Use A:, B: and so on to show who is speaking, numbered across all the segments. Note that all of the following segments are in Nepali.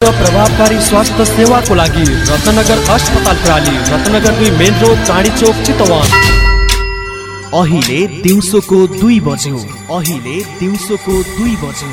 A: प्रभावकारी स्वास्थ्य सेवाको लागि रत्नगर अस्पताल प्रणाली रत्नगर दुई मेन रोड चाँडी चोक चितवन।
B: अहिले दिउँसोको दुई बज्यो। अहिले दिउँसोको दुई बज्यो।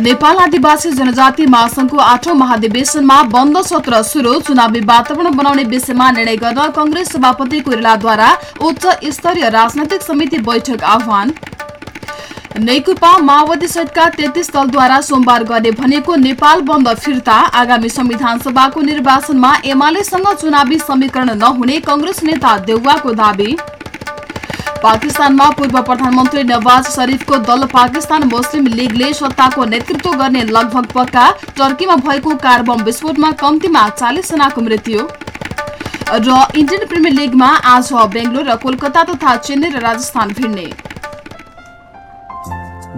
C: नेपाल आदिवासी जनजाति महासंघको आठौं महाधिवेशनमा बन्द सत्र सुरु चुनावी वातावरण बनाउने विषयमा निर्णय गर्न कंग्रेस सभापति कोइरालाद्वारा उच्च स्तरीय राजनैतिक समिति बैठक आह्वान। नेकपा माओवादी सहितका तेत्तीस दलद्वारा सोमबार गर्ने भनेको नेपाल बन्द फिर्ता आगामी संविधान सभाको निर्वाचनमा एमालेसँग चुनावी समीकरण नहुने कंग्रेस नेता देउवाको दावी। पाकिस्तानमा पूर्व प्रधानमन्त्री नवाज शरीफको दल पाकिस्तान मुस्लिम लीगले सत्ताको नेतृत्व गर्ने लगभग पक्का टर्कीमा भएको कार बम विस्फोटमा कम्तीमा चालिस जनाको मृत्यु। र इन्डियन प्रिमियर लिगमा आज बेङ्गलोर र कोलकाता तथा चेन्नई र राजस्थान भिड्ने।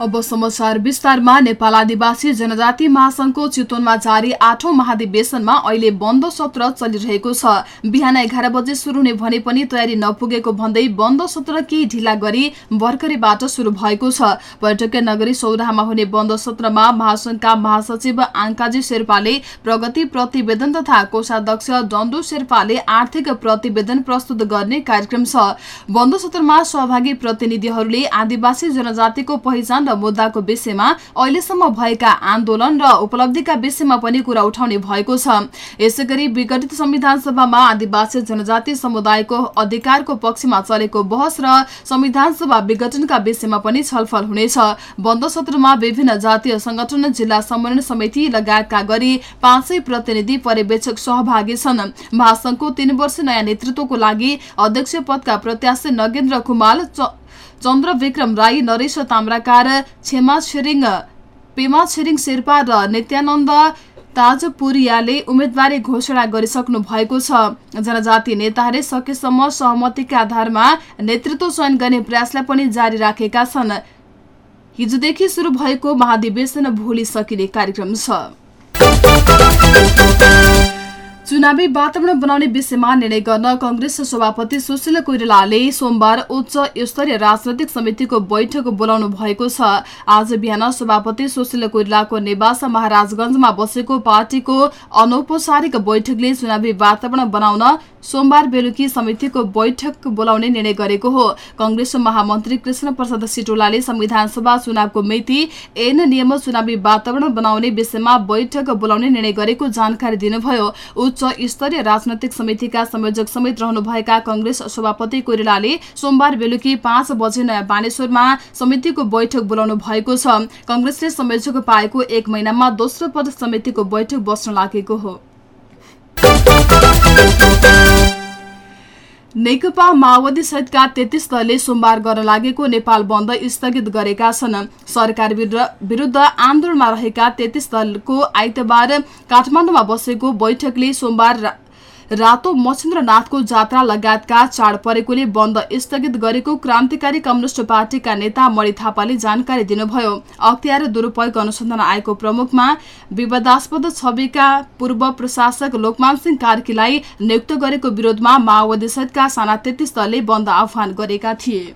C: अब समाचार विस्तारमा नेपाल आदिवासी जनजाति महासंघको चितवनमा जारी आठौं महाधिवेशनमा अहिले बन्द सत्र चलिरहेको छ। बिहान एघार बजे शुरू हुने भने पनि तयारी नपुगेको भन्दै बन्द सत्र केही ढिला गरी भर्खरैबाट शुरू भएको छ। पर्यटकीय नगरी सौराहामा हुने बन्द सत्रमा महासंघका महासचिव आङ्काजी शेर्पाले प्रगति प्रतिवेदन तथा कोषाध्यक्ष डन्डु शेर्पाले आर्थिक प्रतिवेदन प्रस्तुत गर्ने कार्यक्रम छ। बन्द सत्रमा सहभागी प्रतिनिधिहरूले आदिवासी जनजातिको पहिचान र मुद्दाको विषयमा अहिलेसम्म भएका आन्दोलन र उपलब्धिका विषयमा पनि कुरा उठाउने भएको छ। यसै विघटित संविधान सभामा आदिवासी जनजाति समुदायको अधिकारको पक्षमा चलेको बहस र संविधान सभा विघटनका विषयमा पनि छलफल हुनेछ। बन्द सत्रमा विभिन्न जातीय संगठन जिल्ला समन्वय समिति लगायतका गरी पाँच प्रतिनिधि पर्यवेक्षक सहभागी छन्। महासंघको तीन वर्ष नयाँ नेतृत्वको लागि अध्यक्ष पदका प्रत्याशी नगेन्द्र कुमार चन्द्र विक्रम राई नरेश ताम्राकार छेमा छिरिङ पेमा छिरिङ शेर्पा र नित्यानन्द ताजपुरियाले उम्मेदवारी घोषणा गरिसक्नु भएको छ। जनजाति नेताहरूले सकेसम्म सहमतिका आधारमा नेतृत्व चयन गर्ने प्रयासलाई पनि जारी राखेका छन्। हिजोदेखि सुरु भएको महाधिवेशन भोलि सकिने कार्यक्रम छ। चुनावी वातावरण बनाउने विषयमा निर्णय गर्न कंग्रेस सभापति सुशील कोइरालाले सोमबार उच्च स्तरीय राजनैतिक समितिको बैठक बोलाउनु भएको छ। आज बिहान सभापति सुशील कोइरालाको निवास महाराजगंजमा बसेको पार्टीको अनौपचारिक बैठकले चुनावी वातावरण बनाउन सोमबार बेलुकी समितिको बैठक बोलाउने निर्णय गरेको हो। कंग्रेस महामन्त्री कृष्ण प्रसाद सिटोलाले संविधान सभा चुनावको मिति एन नियम चुनावी वातावरण बनाउने विषयमा बैठक बोलाउने निर्णय गरेको जानकारी दिनुभयो। उच्च स्तरीय राजनैतिक समितिका संयोजक समेत रहनुभएका कंग्रेस सभापति कोइरालाले सोमबार बेलुकी पाँच बजे नयाँ बानेश्वरमा समितिको बैठक बोलाउनु भएको छ। कंग्रेसले संयोजक पाएको एक महिनामा दोस्रो पद समितिको बैठक बस्न लागेको हो। नेकपा माओवादी सहितका तेत्तीस दलले सोमबार गर्न लागेको नेपाल बन्द स्थगित गरेका छन्। सरकार विरुद्ध आन्दोलनमा रहेका तेत्तीस दलको आइतबार काठमाडौँमा बसेको बैठकले सोमबार रातो मच्छेन्द्रनाथको जात्रा लगायतका चाड परेकोले बन्द स्थगित गरेको क्रान्तिकारी कम्युनिष्ट पार्टीका नेता मणि थापाले जानकारी दिनुभयो। अख्तियार दुरूपयोग अनुसन्धान आयोगको प्रमुखमा विवादास्पद छविका पूर्व प्रशासक लोकमान सिंह कार्कीलाई नियुक्त गरेको विरोधमा माओवादी सहितका साना तेत्तीस दलले बन्द आह्वान गरेका थिए।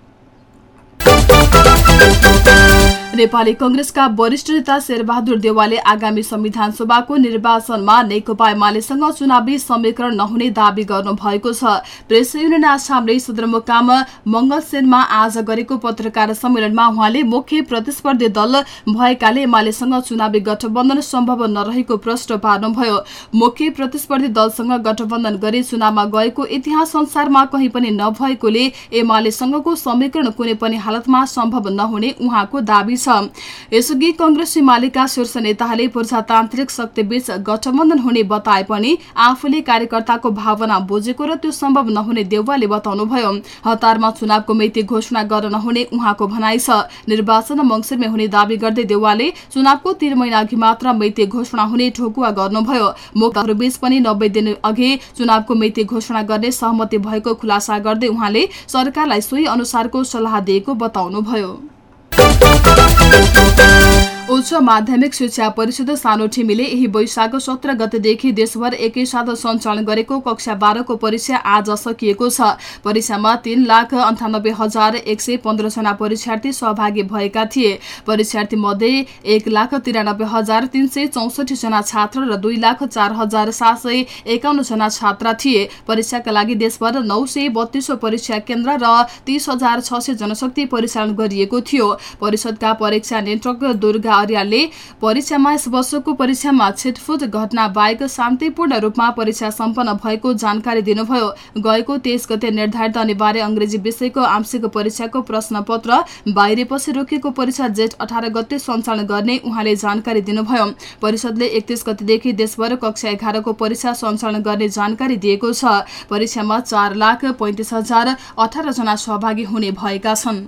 C: नेपाली कंग्रेसका वरिष्ठ नेता शेरबहादुर देवालले आगामी संविधान सभाको निर्वाचनमा नेकपा एमालेसँग चुनावी समीकरण नहुने दावी गर्नु भएको छ। प्रेस युनियन आसामले सदरमुकाम मंगलसेनमा आज गरेको पत्रकार सम्मेलनमा उहाँले मुख्य प्रतिस्पर्धी दल भएकाले एमालेसँग चुनावी गठबन्धन सम्भव नरहेको प्रश्न पार्नुभयो। मुख्य प्रतिस्पर्धी दलसँग गठबन्धन गरी चुनावमा गएको इतिहास संसारमा कहीँ पनि नभएकोले एमालेसँगको समीकरण कुनै पनि हालतमा सम्भव नहुने उहाँको दावी छ। यसअघि कंग्रेस एमालेका शीर्ष नेताहरूले प्रजातान्त्रिक शक्तिबीच गठबन्धन हुने बताए पनि आफूले कार्यकर्ताको भावना बुझेको र त्यो सम्भव नहुने देउवाले बताउनुभयो। हतारमा चुनावको मिति घोषणा गर्न नहुने उहाँको भनाइ छ। निर्वाचन मंगिरमा हुने दावी गर्दै देउवाले चुनावको तीन महिना अघि मात्र मिति घोषणा हुने ठोकुवा गर्नुभयो। मुक्तहरूबीच पनि नब्बे दिन अघि चुनावको मिति घोषणा गर्ने सहमति भएको खुलासा गर्दै उहाँले सरकारलाई सोही अनुसारको सल्लाह दिएको बताउनुभयो। Thank you. उच्च माध्यमिक शिक्षा परिषद सानो ठिमीले यही वैशाख सत्र गतेदेखि देशभर एकैसाथ सञ्चालन गरेको कक्षा बाह्रको परीक्षा आज सकिएको छ। परीक्षामा तीन लाख अन्ठानब्बे हजार एक सय पन्ध्रजना परीक्षार्थी सहभागी भएका थिए। परीक्षार्थी मध्ये एक लाख तिरानब्बे हजार तीन सय चौसठी जना छात्र र दुई लाख चार हजार सात सय एकाउन्न जना छात्रा थिए। परीक्षाका लागि देशभर नौ सय बत्तीसवटा परीक्षा केन्द्र र तीस हजार छ सय जनशक्ति परिचालन गरिएको थियो। परिषदका परीक्षा नियन्त्रक दुर्गा आर्यालले परीक्षामा यस वर्षको परीक्षामा छिटफुट घटना बाहेक शान्तिपूर्ण रूपमा परीक्षा सम्पन्न भएको जानकारी दिनुभयो। गएको तेइस गते निर्धारित अनिवार्य अंग्रेजी विषयको आंशिक परीक्षाको प्रश्न पत्र बाहिरेपछि रोकिएको परीक्षा जेठ अठार गते सञ्चालन गर्ने उहाँले जानकारी दिनुभयो। परिषदले एकतिस गतेदेखि देशभर कक्षा एघारको परीक्षा सञ्चालन गर्ने जानकारी दिएको छ। परीक्षामा चार लाख पैंतिस हजार अठार जना सहभागी हुने भएका छन्।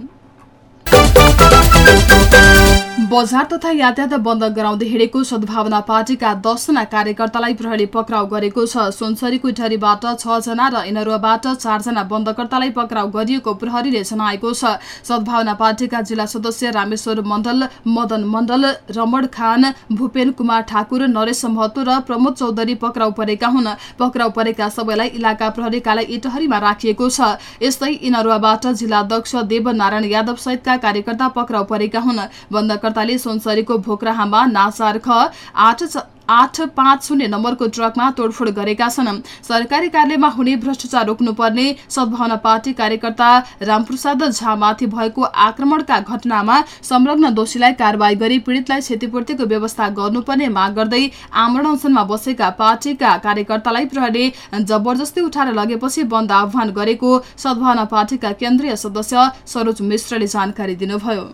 C: बजार तथा यातायात बन्द गराउँदै हिँडेको सद्भावना पार्टीका दसजना कार्यकर्तालाई प्रहरी पक्राउ गरेको छ। सुनसरीको इटहरीबाट छजना र इनरुवाबाट चारजना बन्दकर्तालाई पक्राउ गरिएको प्रहरीले जनाएको छ। सद्भावना पार्टीका जिल्ला सदस्य रामेश्वर मण्डल मदन मण्डल रमण खान भूपेन कुमार ठाकुर नरेश महतो र प्रमोद चौधरी पक्राउ परेका हुन्। पक्राउ परेका सबैलाई इलाका प्रहरीकालाई इटहरीमा राखिएको छ। यस्तै इनरुवाबाट जिल्ला अध्यक्ष देव नारायण यादव सहितका कार्यकर्ता पक्राउ परेका हुन्। बन्द प्रयोगकर्ताले सोनसरीको भोक्राहामा नासार्ख आठ आठ पाँच शून्य नम्बरको ट्रकमा तोडफोड गरेका छन्। सरकारी कार्यालयमा हुने भ्रष्टाचार रोक्नुपर्ने सद्भावना पार्टी कार्यकर्ता रामप्रसाद झामाथि भएको आक्रमणका घटनामा संलग्न दोषीलाई कारवाही गरी पीड़ितलाई क्षतिपूर्तिको व्यवस्था गर्नुपर्ने माग गर्दै आमरण अनसनमा बसेका पार्टीका कार्यकर्तालाई प्रहरीले जबरजस्ती उठाएर लगेपछि बन्द आह्वान गरेको सद्भावना पार्टीका केन्द्रीय सदस्य सरोज मिश्रले जानकारी दिनुभयो।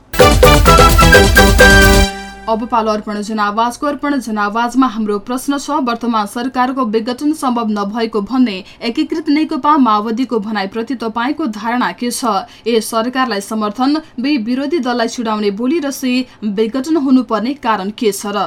C: अब पालो अर्पण जनावाजको अर्पण जनावाजमा हाम्रो प्रश्न छ वर्तमान सरकारको विघटन सम्भव नभएको भन्ने एकीकृत नेकपा माओवादीको भनाइप्रति तपाईँको धारणा के छ? ए सरकारलाई समर्थन बे विरोधी दललाई छुडाउने बोली र सी विघटन हुनुपर्ने कारण के छ र?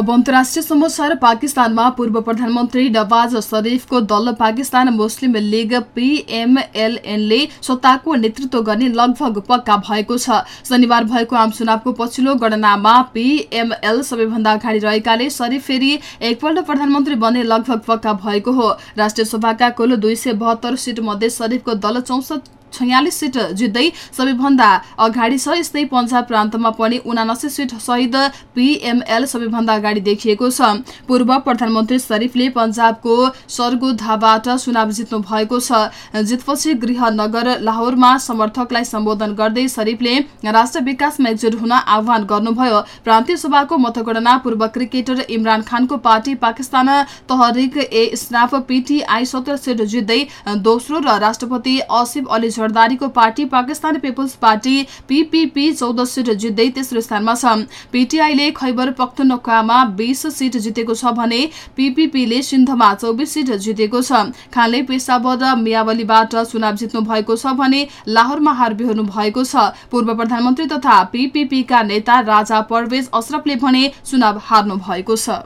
C: अब अन्तर्राष्ट्रिय समाचार पाकिस्तानमा पूर्व प्रधानमन्त्री नवाज शरीफको दल पाकिस्तान मुस्लिम लीग पीएमएलएनले सत्ताको नेतृत्व गर्ने लगभग पक्का भएको छ। शनिबार भएको आम चुनावको पछिल्लो गणनामा पीएमएल सबैभन्दा अगाडि रहेकाले शरीफ फेरि एकपल्ट प्रधानमन्त्री बन्ने लगभग पक्का भएको हो। राष्ट्रिय सभाका कुल दुई सय बहत्तर सिट मध्ये शरीफको दल चौसठ छयालिस सिट जित्दै सबैभन्दा अगाडि छ। यस्तै पन्जाब प्रान्तमा पनि उनासी सिट सहित पीएमएल सबैभन्दा अगाडि देखिएको छ। पूर्व प्रधानमन्त्री शरीफले पन्जाबको सरगोधाबाट चुनाव जित्नु भएको छ। जितपछि गृहनगर लाहोरमा समर्थकलाई सम्बोधन गर्दै शरीफले राष्ट्र विकासमा एकजुट हुन आह्वान गर्नुभयो। प्रान्तीय सभाको मतगणना पूर्व क्रिकेटर इमरान खानको पार्टी पाकिस्तान तहरिक ए स्नाफ पीटीआई सत्र सिट जित्दै दोस्रो र राष्ट्रपति Asif Ali जरदारीको party Pakistan peoples party PPP चौध सिट जित्दै तेस्रो स्थानमा छ। पीटीआईले खैबर पख्तुनख्वामा बीस सिट जितेको छ भने पीपीपीले सिन्धमा चौबिस सिट जितेको छ। खानले पेसावर मियावलीबाट चुनाव जित्नु भएको छ भने लाहोरमा हार बिहोर्नु भएको छ। पूर्व प्रधानमन्त्री तथा पीपीपीका नेता राजा परवेज अशरफले भने चुनाव हार्नु भएको छ।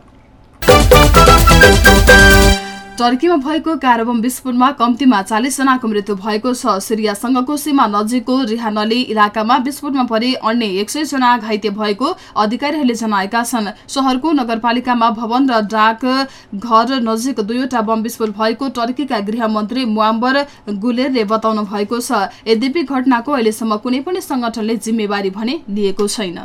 C: टर्कीमा भएको कारबम विस्फोटमा कम्तीमा चालिस जनाको मृत्यु भएको छ। सिरियासँगको सीमा नजिकको रिहानली इलाकामा विस्फोटमा परि अन्य एक सय जना घाइते भएको अधिकारीहरूले जनाएका छन्। शहरको नगरपालिकामा भवन र डाक घर नजिक दुईवटा बम विस्फोट भएको टर्कीका गृहमन्त्री मुआम्बर गुलेरले बताउनु भएको छ। यद्यपि घटनाको अहिलेसम्म कुनै पनि संगठनले जिम्मेवारी भने लिएको छैन।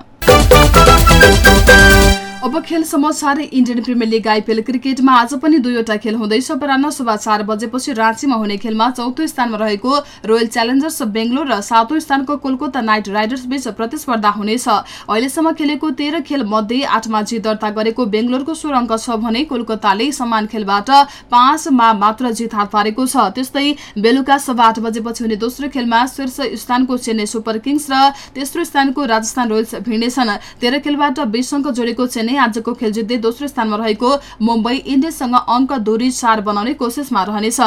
C: अब खेल समाचार इन्डियन प्रिमियर लिग आइपिएल क्रिकेटमा आज पनि दुईवटा खेल हुँदैछ। अपरान्न सुबह चार बजेपछि राँचीमा हुने खेलमा चौथो स्थानमा रहेको रोयल च्यालेन्जर्स बेङ्गलोर र सातौं स्थानको कोलकाता नाइट राइडर्स बीच प्रतिस्पर्धा हुनेछ। अहिलेसम्म खेलेको तेह्र खेल मध्ये आठमा जित दर्ता गरेको बेङ्गलोरको सोह्र अङ्क छ भने कोलकाताले समान खेलबाट पाँचमा मात्र जित हात पारेको छ। त्यस्तै बेलुका सभा आठ बजेपछि हुने दोस्रो खेलमा शीर्ष स्थानको चेन्नई सुपर किङ्स र तेस्रो स्थानको राजस्थान रोयल्स भिड्नेछन्। तेह्र खेलबाट बीस अङ्क जोडेको चेन्नई आजको खेल जित्दै दोस्रो स्थानमा रहेको मुम्बई इन्डियन्ससँग अङ्क दूरी चार बनाउने कोसिसमा रहनेछ।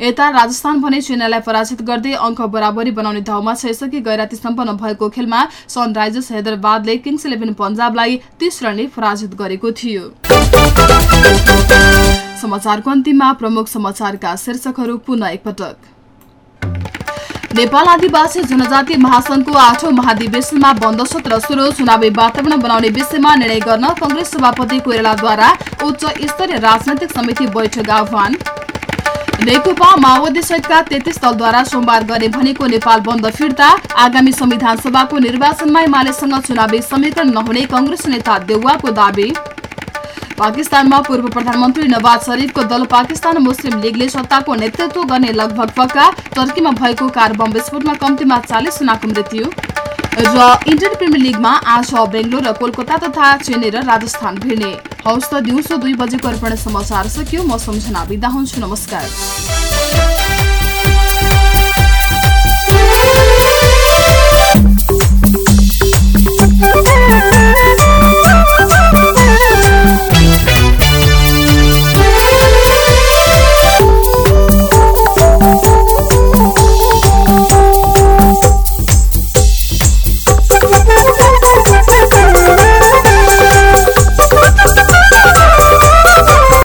C: यता राजस्थान भने चेन्नईलाई पराजित गर्दै अङ्क बराबरी बनाउने धाउमा छ यसअघि गैराती सम्पन्न भएको खेलमा सनराइजर्स हैदराबादले किङ्स इलेभेन पन्जाबलाई तीस रनले पराजित गरेको थियो। समाचारको अन्तिममा प्रमुख समाचारका शीर्षकहरू पुनः एकपटक। नेपाल आदिवासी जनजाति महासंघको आठौं महाधिवेशनमा बन्द सत्र सुरु चुनावी वातावरण बनाउने विषयमा निर्णय गर्न कंग्रेस सभापति कोइरालाद्वारा उच्च स्तरीय राजनैतिक समिति बैठक आह्वान। नेकपा माओवादी सहितका तेत्तिस दलद्वारा सोमबार गर्ने भनेको नेपाल बन्द फिर्ता आगामी संविधान सभाको निर्वाचनमा एमालेसँग चुनावी समीकरण नहुने कंग्रेस नेता देउवाको दावी। पाकिस्तानमा पूर्व प्रधानमन्त्री नवाज शरीफको दल पाकिस्तान मुस्लिम लीगले सत्ताको नेतृत्व गर्ने लगभग पक्का टर्कीमा भएको कार बम विस्फोटमा कम्तीमा चालिस जनाको मृत्यु। र इन्डियन प्रिमियर लिगमा आज बेङ्गलोर र कोलकाता तथा चेन्नई र राजस्थान भिड्ने। हौस् त दिउँसो दुई बजेको अर्पण समाचार सकियो। म सम्झना बिदा हुन्छु। नमस्कार।